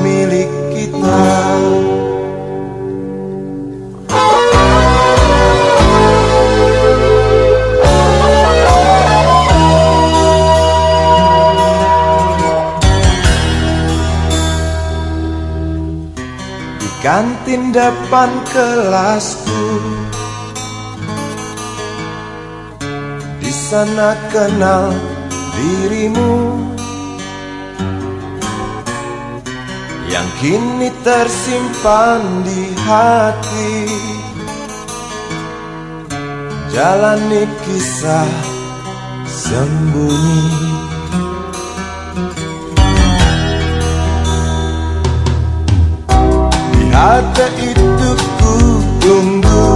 milik kita. Di kantin depan kelasku Di sana kenal dirimu. Yang kini tersimpan di hati. Jalani kisah sembunyi. Halte itu ku tunggu.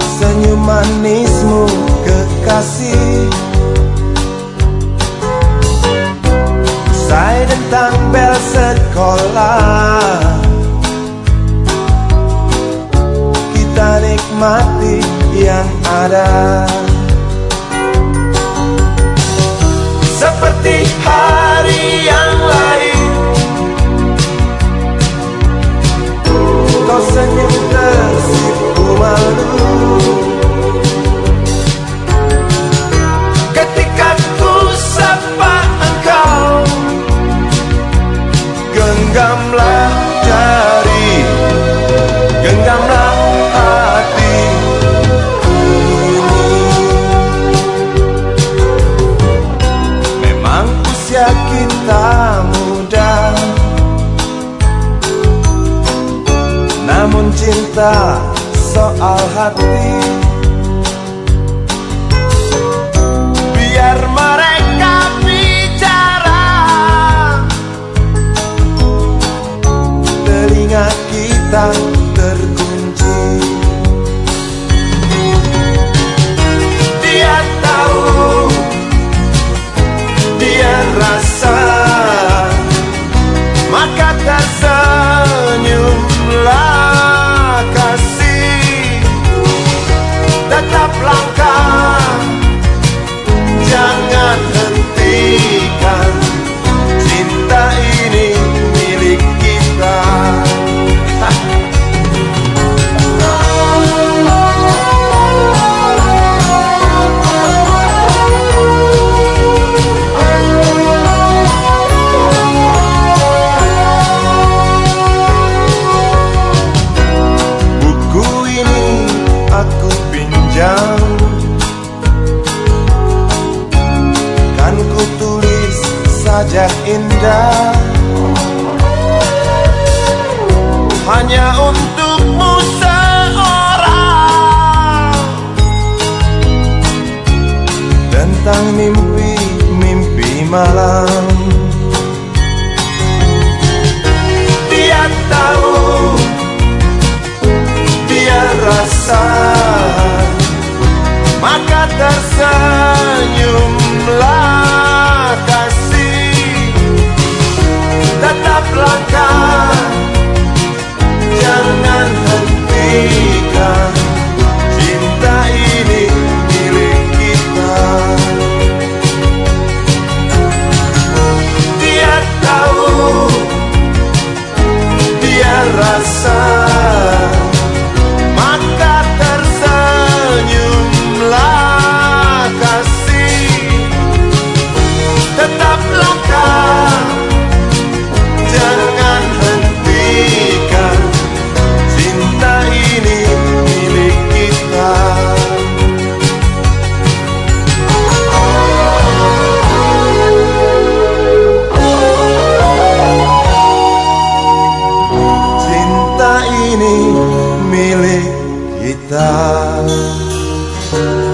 Senyum manismu kekasih ada Namun cinta soal hati. Biar saat ku pinjam. Kan ku tulis saja indah. Hanya untukmu seorang. Tentang mimpi-mimpi malam. Música